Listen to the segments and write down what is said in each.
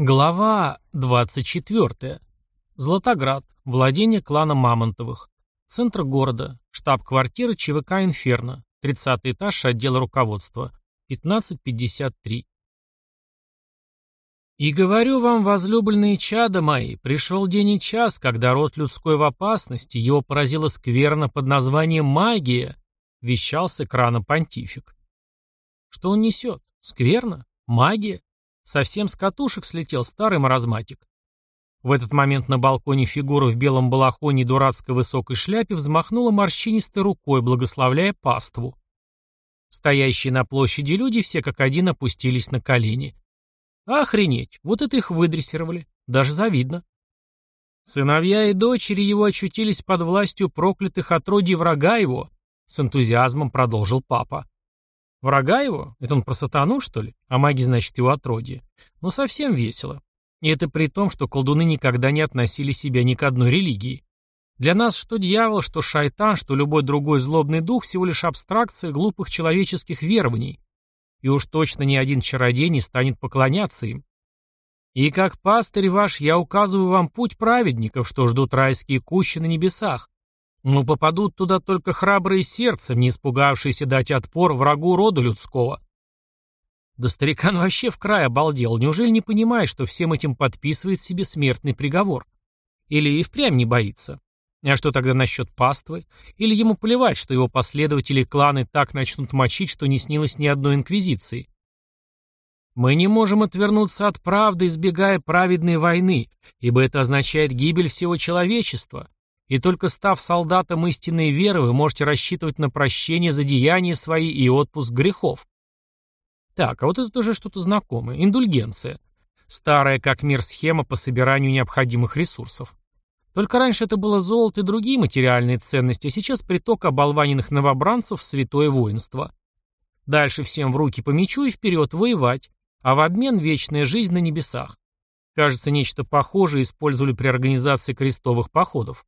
Глава 24. Златоград. Владение клана Мамонтовых. Центр города. Штаб-квартира ЧВК «Инферно». 30 этаж отдела руководства. 15.53. «И говорю вам, возлюбленные чада мои, пришел день и час, когда род людской в опасности, его поразила скверно под названием «магия», — вещал с экрана понтифик. Что он несет? Скверно? Магия? Совсем с катушек слетел старый маразматик. В этот момент на балконе фигура в белом балахоне и дурацкой высокой шляпе взмахнула морщинистой рукой, благословляя паству. Стоящие на площади люди все как один опустились на колени. Охренеть, вот это их выдрессировали. Даже завидно. Сыновья и дочери его очутились под властью проклятых отродий врага его, с энтузиазмом продолжил папа. Врага его? Это он про сатану, что ли? А маги, значит, его отродье. Ну, совсем весело. И это при том, что колдуны никогда не относили себя ни к одной религии. Для нас что дьявол, что шайтан, что любой другой злобный дух всего лишь абстракция глупых человеческих верований. И уж точно ни один чародей не станет поклоняться им. И как пастырь ваш я указываю вам путь праведников, что ждут райские кущи на небесах. Но попадут туда только храбрые сердцем, не испугавшиеся дать отпор врагу рода людского. Да старикан вообще в край обалдел. Неужели не понимает, что всем этим подписывает себе смертный приговор? Или и впрямь не боится? А что тогда насчет паствы? Или ему плевать, что его последователи кланы так начнут мочить, что не снилось ни одной инквизиции? Мы не можем отвернуться от правды, избегая праведной войны, ибо это означает гибель всего человечества. И только став солдатом истинной веры, вы можете рассчитывать на прощение за деяния свои и отпуск грехов. Так, а вот это уже что-то знакомое. Индульгенция. Старая как мир схема по собиранию необходимых ресурсов. Только раньше это было золото и другие материальные ценности, а сейчас приток оболваненных новобранцев в святое воинство. Дальше всем в руки по мечу и вперед воевать, а в обмен вечная жизнь на небесах. Кажется, нечто похожее использовали при организации крестовых походов.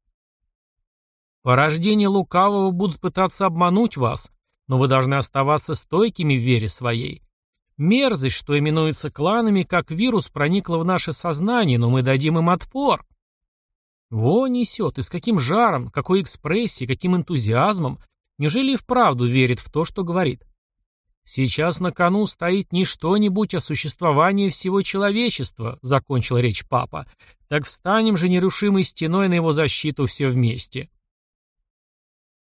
Порождения лукавого будут пытаться обмануть вас, но вы должны оставаться стойкими в вере своей. Мерзость, что именуется кланами, как вирус, проникла в наше сознание, но мы дадим им отпор. Во несет, и с каким жаром, какой экспрессией, каким энтузиазмом. Неужели и вправду верит в то, что говорит? Сейчас на кону стоит не что-нибудь, а существование всего человечества, закончил речь папа. Так встанем же нерушимой стеной на его защиту все вместе.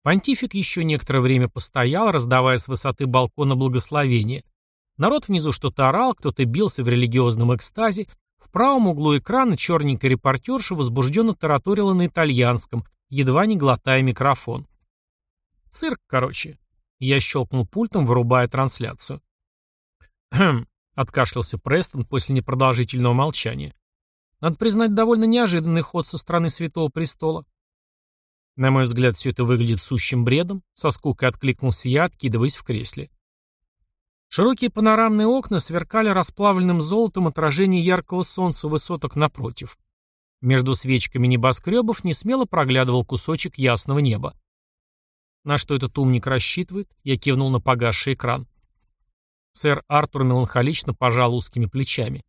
Понтифик еще некоторое время постоял, раздавая с высоты балкона благословение. Народ внизу что-то орал, кто-то бился в религиозном экстазе. В правом углу экрана черненькая репортерша возбужденно тараторила на итальянском, едва не глотая микрофон. Цирк, короче. Я щелкнул пультом, вырубая трансляцию. «Хм», — откашлялся Престон после непродолжительного молчания. «Надо признать, довольно неожиданный ход со стороны Святого Престола. На мой взгляд, все это выглядит сущим бредом, со скукой откликнулся я, откидываясь в кресле. Широкие панорамные окна сверкали расплавленным золотом отражение яркого солнца высоток напротив. Между свечками небоскребов несмело проглядывал кусочек ясного неба. На что этот умник рассчитывает? Я кивнул на погасший экран. Сэр Артур меланхолично пожал узкими плечами.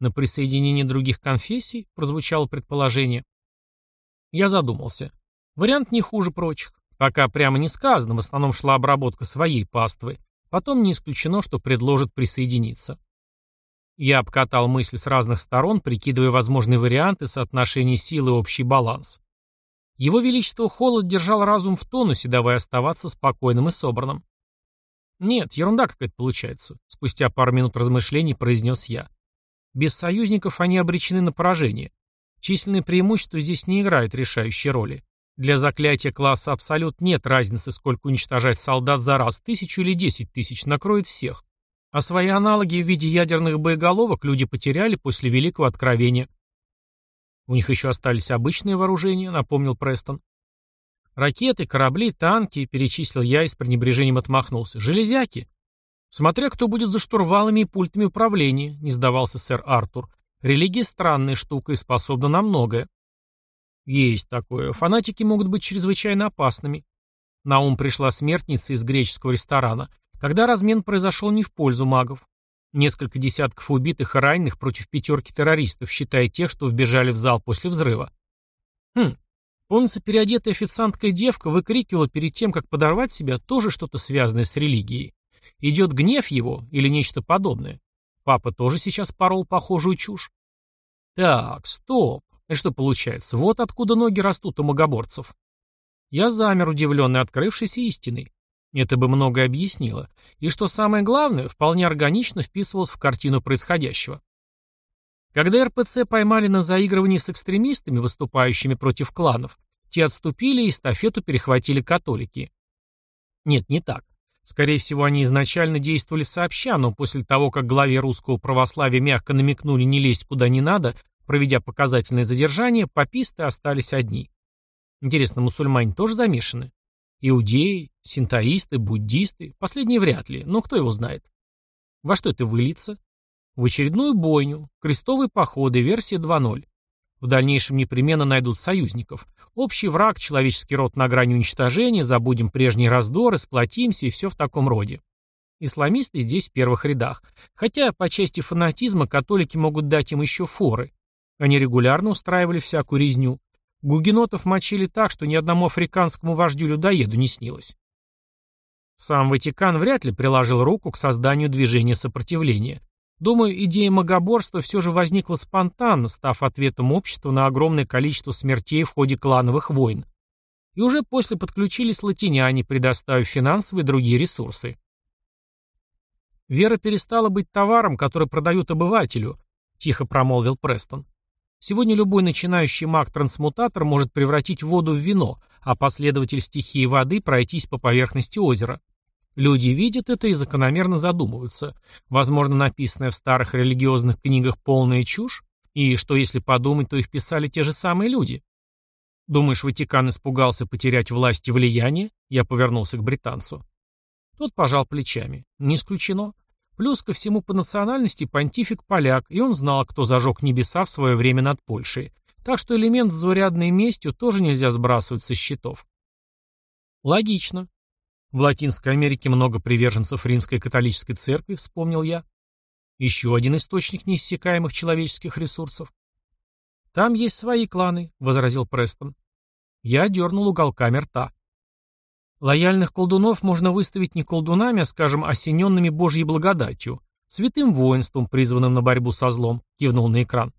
На присоединение других конфессий прозвучало предположение. Я задумался. Вариант не хуже прочих. Пока прямо не сказано, в основном шла обработка своей паствы. Потом не исключено, что предложат присоединиться. Я обкатал мысли с разных сторон, прикидывая возможные варианты соотношения сил и общий баланс. Его Величество Холод держал разум в тонусе, давая оставаться спокойным и собранным. «Нет, ерунда какая-то получается», — спустя пару минут размышлений произнес я. «Без союзников они обречены на поражение. Численное преимущество здесь не играет решающей роли. Для заклятия класса Абсолют нет разницы, сколько уничтожать солдат за раз, тысячу или десять тысяч, накроет всех. А свои аналоги в виде ядерных боеголовок люди потеряли после Великого Откровения. У них еще остались обычные вооружения, напомнил Престон. Ракеты, корабли, танки, перечислил я и с пренебрежением отмахнулся. Железяки. Смотря кто будет за штурвалами и пультами управления, не сдавался сэр Артур. Религия странная штука и способна на многое. Есть такое. Фанатики могут быть чрезвычайно опасными. На ум пришла смертница из греческого ресторана. Тогда размен произошел не в пользу магов. Несколько десятков убитых и раненых против пятерки террористов, считая тех, что вбежали в зал после взрыва. Хм, помнится, переодетая официантка и девка выкрикивала перед тем, как подорвать себя, тоже что-то связанное с религией. Идет гнев его или нечто подобное. Папа тоже сейчас порол похожую чушь. Так, стоп. И что получается? Вот откуда ноги растут у магоборцев. Я замер, удивленный открывшейся истиной. Это бы многое объяснило. И что самое главное, вполне органично вписывалось в картину происходящего. Когда РПЦ поймали на заигрывании с экстремистами, выступающими против кланов, те отступили и эстафету перехватили католики. Нет, не так. Скорее всего, они изначально действовали сообща, но после того, как главе русского православия мягко намекнули не лезть куда не надо, проведя показательное задержание, пописты остались одни. Интересно, мусульмане тоже замешаны? Иудеи, синтоисты, буддисты, последние вряд ли, но кто его знает. Во что это выльется? В очередную бойню, крестовые походы, версия 2.0. В дальнейшем непременно найдут союзников. Общий враг, человеческий род на грани уничтожения, забудем прежние раздоры, сплотимся и все в таком роде. Исламисты здесь в первых рядах. Хотя по части фанатизма католики могут дать им еще форы. Они регулярно устраивали всякую резню. Гугенотов мочили так, что ни одному африканскому вождю-людоеду не снилось. Сам Ватикан вряд ли приложил руку к созданию движения сопротивления. Думаю, идея магоборства все же возникла спонтанно, став ответом общества на огромное количество смертей в ходе клановых войн. И уже после подключились латиняне, предоставив финансовые и другие ресурсы. «Вера перестала быть товаром, который продают обывателю», – тихо промолвил Престон. Сегодня любой начинающий маг-трансмутатор может превратить воду в вино, а последователь стихии воды пройтись по поверхности озера. Люди видят это и закономерно задумываются. Возможно, написанная в старых религиозных книгах полная чушь? И что если подумать, то их писали те же самые люди? Думаешь, Ватикан испугался потерять власть и влияние? Я повернулся к британцу. Тот пожал плечами. Не исключено. Плюс ко всему по национальности понтифик поляк, и он знал, кто зажег небеса в свое время над Польшей. Так что элемент с заурядной местью тоже нельзя сбрасывать со счетов. Логично. В Латинской Америке много приверженцев римской католической церкви, вспомнил я. Еще один источник неиссякаемых человеческих ресурсов. Там есть свои кланы, возразил Престон. Я дернул уголками рта. Лояльных колдунов можно выставить не колдунами, а, скажем, осененными Божьей благодатью, святым воинством, призванным на борьбу со злом, кивнул на экран.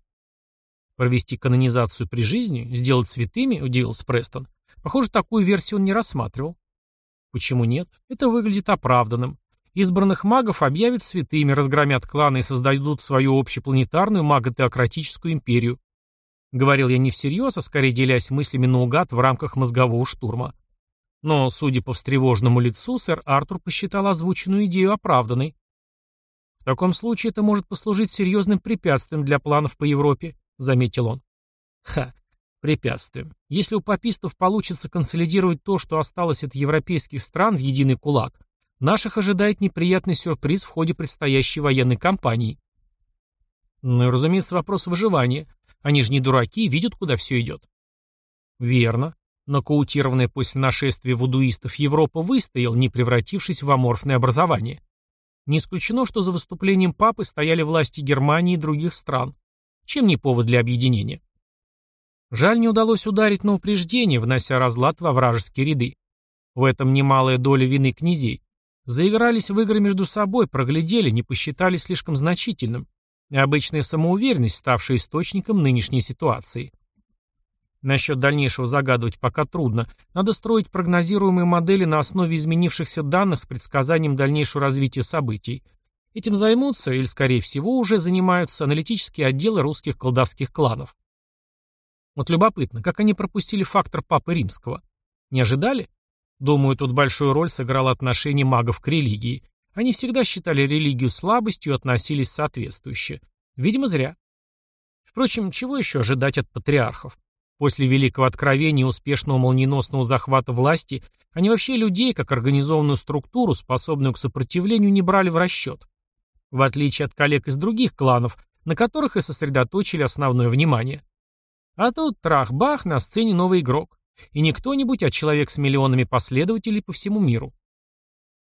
Провести канонизацию при жизни, сделать святыми, удивился Престон. Похоже, такую версию он не рассматривал. Почему нет? Это выглядит оправданным. Избранных магов объявят святыми, разгромят кланы и создадут свою общепланетарную маготеократическую империю. Говорил я не всерьез, а скорее делясь мыслями наугад в рамках мозгового штурма. Но, судя по встревоженному лицу, сэр Артур посчитал озвученную идею оправданной. «В таком случае это может послужить серьезным препятствием для планов по Европе», — заметил он. «Ха, препятствием. Если у папистов получится консолидировать то, что осталось от европейских стран в единый кулак, наших ожидает неприятный сюрприз в ходе предстоящей военной кампании». Ну и, разумеется, вопрос выживания. Они же не дураки, видят, куда все идет. Верно. Нокаутированная после нашествия вудуистов Европа выстоял, не превратившись в аморфное образование. Не исключено, что за выступлением папы стояли власти Германии и других стран. Чем не повод для объединения? Жаль, не удалось ударить на упреждение, внося разлад во вражеские ряды. В этом немалая доля вины князей. Заигрались в игры между собой, проглядели, не посчитали слишком значительным. Обычная самоуверенность, ставшая источником нынешней ситуации – Насчет дальнейшего загадывать пока трудно. Надо строить прогнозируемые модели на основе изменившихся данных с предсказанием дальнейшего развития событий. Этим займутся, или скорее всего уже занимаются, аналитические отделы русских колдовских кланов. Вот любопытно, как они пропустили фактор Папы Римского? Не ожидали? Думаю, тут большую роль сыграло отношение магов к религии. Они всегда считали религию слабостью и относились соответствующе. Видимо, зря. Впрочем, чего еще ожидать от патриархов? После Великого Откровения и успешного молниеносного захвата власти они вообще людей, как организованную структуру, способную к сопротивлению, не брали в расчет. В отличие от коллег из других кланов, на которых и сосредоточили основное внимание. А тут трах-бах, на сцене новый игрок. И не кто-нибудь, а человек с миллионами последователей по всему миру.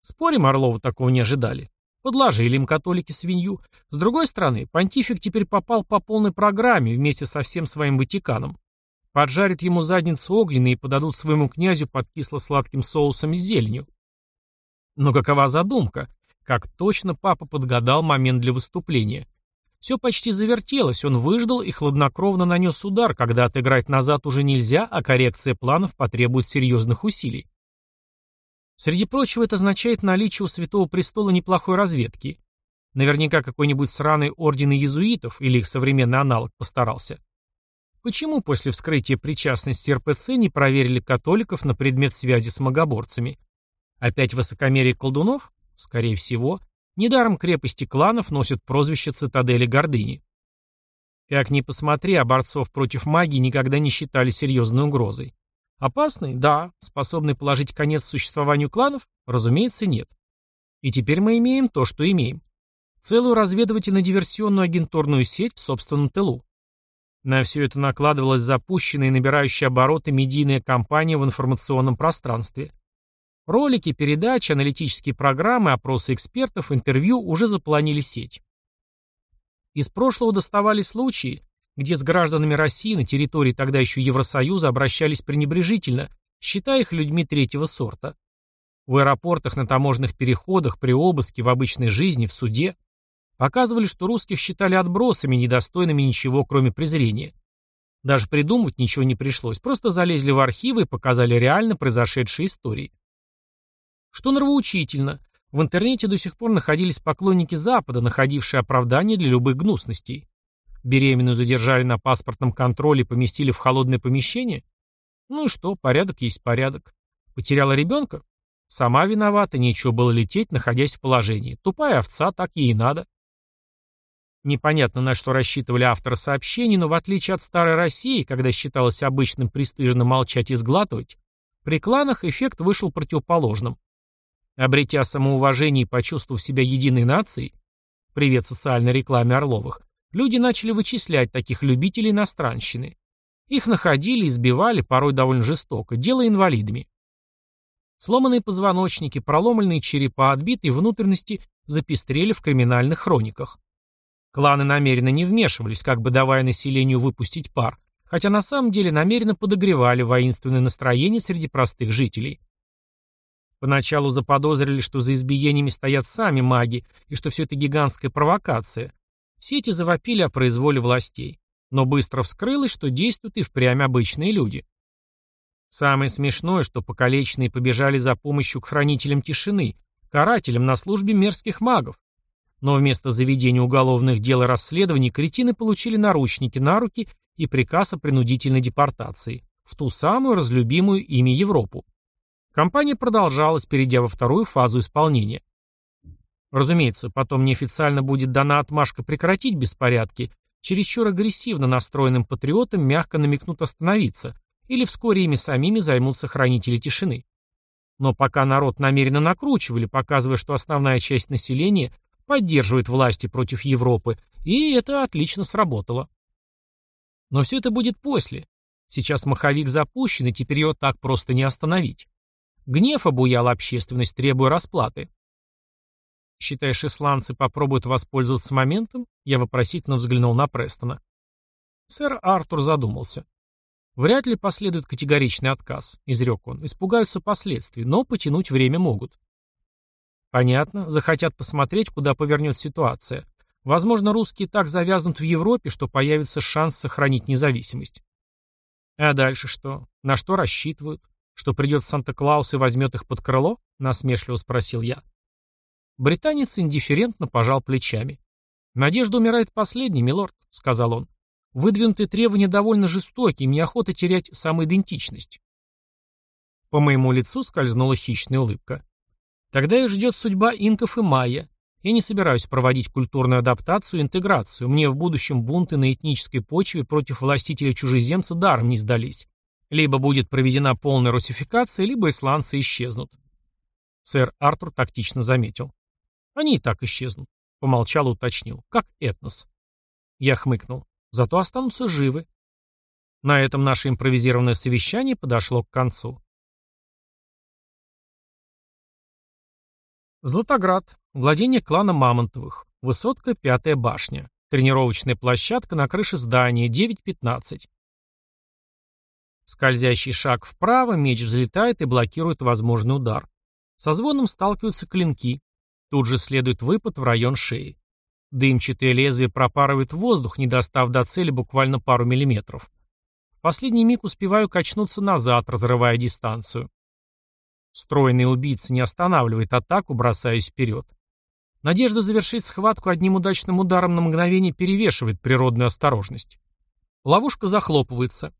Спорим, Орлову такого не ожидали. Подложили им католики свинью. С другой стороны, понтифик теперь попал по полной программе вместе со всем своим Ватиканом. Поджарят ему задницу огненной и подадут своему князю под кисло-сладким соусом с зеленью. Но какова задумка? Как точно папа подгадал момент для выступления. Все почти завертелось, он выждал и хладнокровно нанес удар, когда отыграть назад уже нельзя, а коррекция планов потребует серьезных усилий. Среди прочего, это означает наличие у Святого Престола неплохой разведки. Наверняка какой-нибудь сраный орден иезуитов или их современный аналог постарался. Почему после вскрытия причастности РПЦ не проверили католиков на предмет связи с магоборцами? Опять высокомерие колдунов? Скорее всего. Недаром крепости кланов носят прозвище цитадели гордыни. Как ни посмотри, а борцов против магии никогда не считали серьезной угрозой. Опасный? Да. Способный положить конец существованию кланов? Разумеется, нет. И теперь мы имеем то, что имеем. Целую разведывательно-диверсионную агентурную сеть в собственном тылу. На все это накладывалась запущенная и набирающая обороты медийная кампания в информационном пространстве. Ролики, передачи, аналитические программы, опросы экспертов, интервью уже заполонили сеть. Из прошлого доставались случаи, где с гражданами России на территории тогда еще Евросоюза обращались пренебрежительно, считая их людьми третьего сорта. В аэропортах, на таможенных переходах, при обыске, в обычной жизни, в суде показывали, что русских считали отбросами, недостойными ничего, кроме презрения. Даже придумывать ничего не пришлось, просто залезли в архивы и показали реально произошедшие истории. Что нравоучительно, в интернете до сих пор находились поклонники Запада, находившие оправдание для любых гнусностей. Беременную задержали на паспортном контроле и поместили в холодное помещение? Ну и что, порядок есть порядок. Потеряла ребенка? Сама виновата, нечего было лететь, находясь в положении. Тупая овца, так ей и надо. Непонятно, на что рассчитывали авторы сообщений, но в отличие от старой России, когда считалось обычным престижно молчать и сглатывать, при кланах эффект вышел противоположным. Обретя самоуважение и почувствовав себя единой нацией, привет социальной рекламе Орловых, Люди начали вычислять таких любителей иностранщины. Их находили, избивали, порой довольно жестоко, делая инвалидами. Сломанные позвоночники, проломленные черепа, отбитые внутренности запестрели в криминальных хрониках. Кланы намеренно не вмешивались, как бы давая населению выпустить пар, хотя на самом деле намеренно подогревали воинственное настроение среди простых жителей. Поначалу заподозрили, что за избиениями стоят сами маги, и что все это гигантская провокация, все эти завопили о произволе властей, но быстро вскрылось, что действуют и впрямь обычные люди. Самое смешное, что покалеченные побежали за помощью к хранителям тишины, карателям на службе мерзких магов. Но вместо заведения уголовных дел и расследований кретины получили наручники на руки и приказ о принудительной депортации в ту самую разлюбимую ими Европу. Кампания продолжалась, перейдя во вторую фазу исполнения. Разумеется, потом неофициально будет дана отмашка прекратить беспорядки, чересчур агрессивно настроенным патриотам мягко намекнут остановиться, или вскоре ими самими займутся хранители тишины. Но пока народ намеренно накручивали, показывая, что основная часть населения поддерживает власти против Европы, и это отлично сработало. Но все это будет после. Сейчас маховик запущен, и теперь его так просто не остановить. Гнев обуял общественность, требуя расплаты. «Считаешь, исландцы попробуют воспользоваться моментом?» Я вопросительно взглянул на Престона. Сэр Артур задумался. «Вряд ли последует категоричный отказ», — изрек он. «Испугаются последствий, но потянуть время могут». «Понятно. Захотят посмотреть, куда повернет ситуация. Возможно, русские так завязнут в Европе, что появится шанс сохранить независимость». «А дальше что? На что рассчитывают? Что придет Санта-Клаус и возьмет их под крыло?» — насмешливо спросил я. Британец индифферентно пожал плечами. «Надежда умирает последней, милорд», — сказал он. «Выдвинутые требования довольно жестокие, мне охота терять самоидентичность». По моему лицу скользнула хищная улыбка. «Тогда их ждет судьба инков и майя. Я не собираюсь проводить культурную адаптацию и интеграцию. Мне в будущем бунты на этнической почве против властителя-чужеземца даром не сдались. Либо будет проведена полная русификация, либо исландцы исчезнут». Сэр Артур тактично заметил. Они и так исчезнут. Помолчал и уточнил. Как этнос. Я хмыкнул. Зато останутся живы. На этом наше импровизированное совещание подошло к концу. Златоград. Владение клана Мамонтовых. Высотка Пятая башня. Тренировочная площадка на крыше здания 9.15. Скользящий шаг вправо, меч взлетает и блокирует возможный удар. Со звоном сталкиваются клинки. Тут же следует выпад в район шеи. Дымчатое лезвие пропарывает воздух, не достав до цели буквально пару миллиметров. В последний миг успеваю качнуться назад, разрывая дистанцию. Стройный убийца не останавливает атаку, бросаясь вперед. Надежда завершить схватку одним удачным ударом на мгновение перевешивает природную осторожность. Ловушка захлопывается.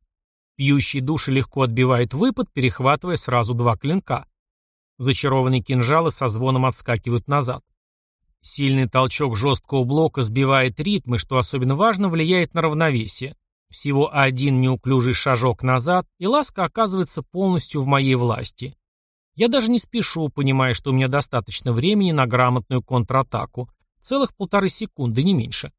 Пьющий души легко отбивает выпад, перехватывая сразу два клинка. Зачарованные кинжалы со звоном отскакивают назад. Сильный толчок жесткого блока сбивает ритм и, что особенно важно, влияет на равновесие. Всего один неуклюжий шажок назад, и ласка оказывается полностью в моей власти. Я даже не спешу, понимая, что у меня достаточно времени на грамотную контратаку. Целых полторы секунды, не меньше.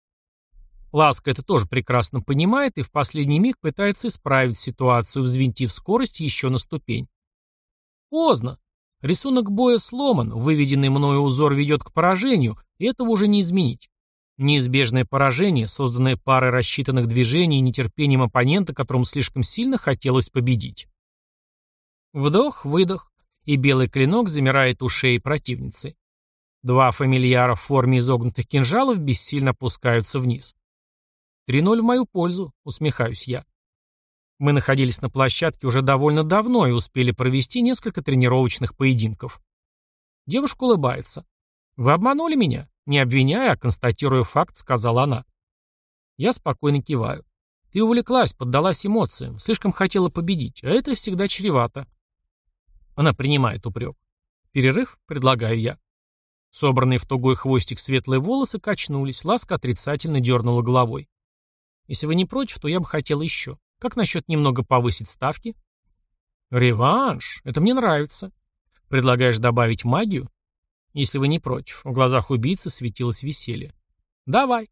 Ласка это тоже прекрасно понимает и в последний миг пытается исправить ситуацию, взвинтив скорость еще на ступень. Поздно. Рисунок боя сломан, выведенный мною узор ведет к поражению, и этого уже не изменить. Неизбежное поражение, созданное парой рассчитанных движений и нетерпением оппонента, которому слишком сильно хотелось победить. Вдох, выдох и белый клинок замирает у шеи противницы. Два фамильяра в форме изогнутых кинжалов бессильно опускаются вниз. «Три ноль в мою пользу», — усмехаюсь я. Мы находились на площадке уже довольно давно и успели провести несколько тренировочных поединков. Девушка улыбается. «Вы обманули меня?» Не обвиняя, а констатируя факт, сказала она. Я спокойно киваю. Ты увлеклась, поддалась эмоциям, слишком хотела победить, а это всегда чревато. Она принимает упрек. Перерыв, предлагаю я. Собранные в тугой хвостик светлые волосы качнулись, ласка отрицательно дернула головой. Если вы не против, то я бы хотел еще. Как насчет немного повысить ставки? Реванш. Это мне нравится. Предлагаешь добавить магию? Если вы не против. В глазах убийцы светилось веселье. Давай.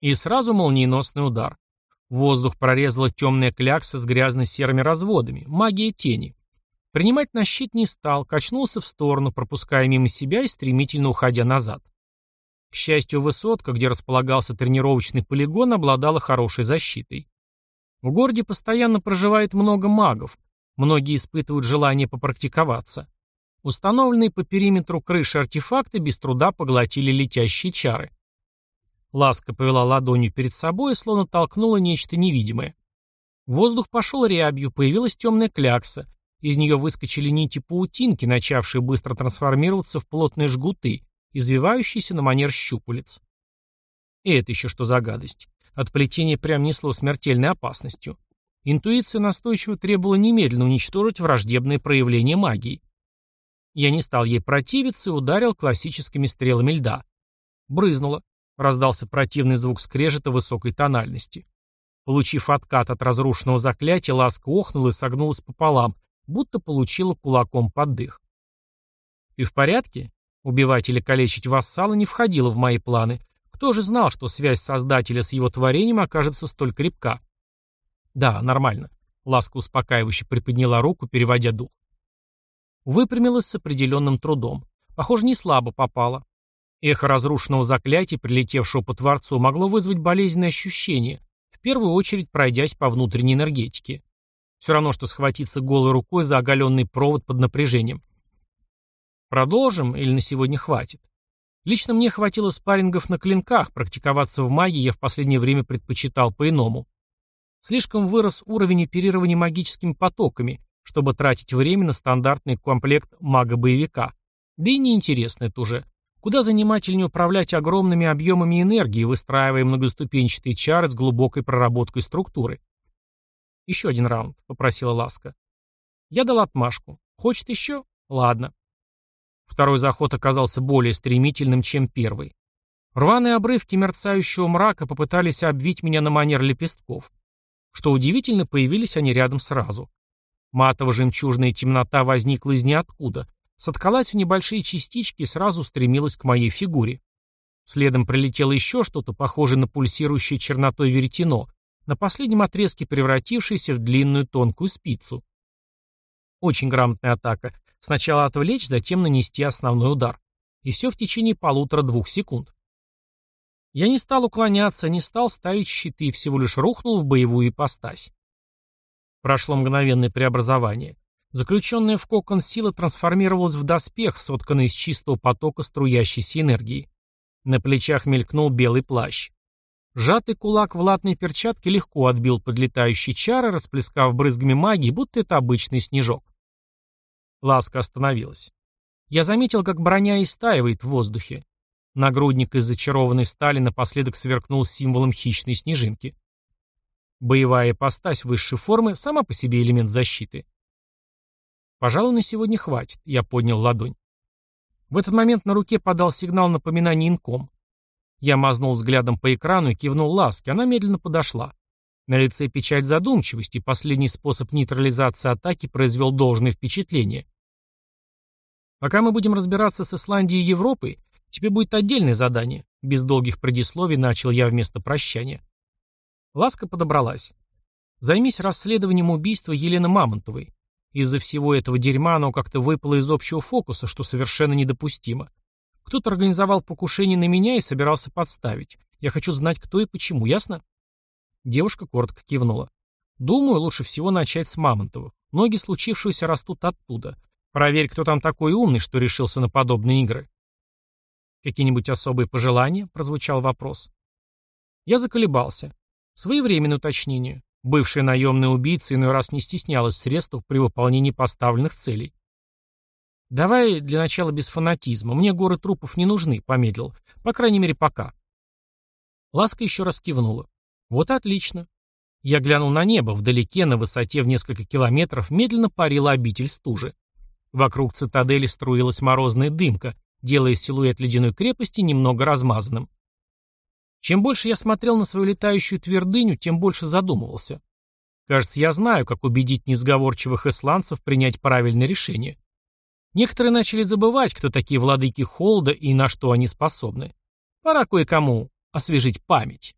И сразу молниеносный удар. Воздух прорезала темная клякса с грязно-серыми разводами. Магия тени. Принимать на щит не стал, качнулся в сторону, пропуская мимо себя и стремительно уходя назад. К счастью, высотка, где располагался тренировочный полигон, обладала хорошей защитой. В городе постоянно проживает много магов, многие испытывают желание попрактиковаться. Установленные по периметру крыши артефакты без труда поглотили летящие чары. Ласка повела ладонью перед собой и словно толкнула нечто невидимое. Воздух пошел рябью, появилась темная клякса, из нее выскочили нити паутинки, начавшие быстро трансформироваться в плотные жгуты, извивающиеся на манер щупалец. И это еще что за гадость. От плетения прям несло смертельной опасностью. Интуиция настойчиво требовала немедленно уничтожить враждебные проявления магии. Я не стал ей противиться и ударил классическими стрелами льда. Брызнуло. Раздался противный звук скрежета высокой тональности. Получив откат от разрушенного заклятия, ласка охнула и согнулась пополам, будто получила кулаком под дых. «Ты в порядке?» Убивать или калечить вассала не входило в мои планы. Кто же знал, что связь Создателя с его творением окажется столь крепка? «Да, нормально». Ласка успокаивающе приподняла руку, переводя дух. Выпрямилась с определенным трудом. Похоже, не слабо попала. Эхо разрушенного заклятия, прилетевшего по Творцу, могло вызвать болезненные ощущения, в первую очередь пройдясь по внутренней энергетике. Все равно, что схватиться голой рукой за оголенный провод под напряжением. Продолжим или на сегодня хватит? Лично мне хватило спаррингов на клинках, практиковаться в магии я в последнее время предпочитал по-иному. Слишком вырос уровень оперирования магическими потоками, чтобы тратить время на стандартный комплект мага-боевика. Да и неинтересно это уже. Куда занимательнее управлять огромными объемами энергии, выстраивая многоступенчатые чары с глубокой проработкой структуры. «Еще один раунд», — попросила Ласка. Я дал отмашку. «Хочет еще? Ладно». Второй заход оказался более стремительным, чем первый. Рваные обрывки мерцающего мрака попытались обвить меня на манер лепестков. Что удивительно, появились они рядом сразу. Матово-жемчужная темнота возникла из ниоткуда, соткалась в небольшие частички и сразу стремилась к моей фигуре. Следом прилетело еще что-то, похожее на пульсирующее чернотой веретено, на последнем отрезке превратившийся в длинную тонкую спицу. Очень грамотная атака. Сначала отвлечь, затем нанести основной удар. И все в течение полутора-двух секунд. Я не стал уклоняться, не стал ставить щиты, всего лишь рухнул в боевую ипостась. Прошло мгновенное преобразование. Заключенная в кокон сила трансформировалась в доспех, сотканный из чистого потока струящейся энергии. На плечах мелькнул белый плащ. Сжатый кулак в латной перчатке легко отбил подлетающие чары, расплескав брызгами магии, будто это обычный снежок. Ласка остановилась. Я заметил, как броня истаивает в воздухе. Нагрудник из зачарованной стали напоследок сверкнул символом хищной снежинки. Боевая ипостась высшей формы сама по себе элемент защиты. «Пожалуй, на сегодня хватит», — я поднял ладонь. В этот момент на руке подал сигнал напоминания инком. Я мазнул взглядом по экрану и кивнул Ласке, она медленно подошла. На лице печать задумчивости, последний способ нейтрализации атаки произвел должное впечатление. Пока мы будем разбираться с Исландией и Европой, тебе будет отдельное задание. Без долгих предисловий начал я вместо прощания. Ласка подобралась. Займись расследованием убийства Елены Мамонтовой. Из-за всего этого дерьма оно как-то выпало из общего фокуса, что совершенно недопустимо. Кто-то организовал покушение на меня и собирался подставить. Я хочу знать, кто и почему, ясно? Девушка коротко кивнула. Думаю, лучше всего начать с Мамонтовых. Ноги случившегося растут оттуда. Проверь, кто там такой умный, что решился на подобные игры. Какие-нибудь особые пожелания? Прозвучал вопрос. Я заколебался. Своевременное уточнение. Бывшая наемная убийца иной раз не стеснялась в средствах при выполнении поставленных целей. «Давай для начала без фанатизма. Мне горы трупов не нужны», — помедлил. «По крайней мере, пока». Ласка еще раз кивнула. «Вот отлично. Я глянул на небо. Вдалеке, на высоте в несколько километров, медленно парила обитель стужи. Вокруг цитадели струилась морозная дымка, делая силуэт ледяной крепости немного размазанным. Чем больше я смотрел на свою летающую твердыню, тем больше задумывался. Кажется, я знаю, как убедить несговорчивых исландцев принять правильное решение. Некоторые начали забывать, кто такие владыки холода и на что они способны. Пора кое-кому освежить память.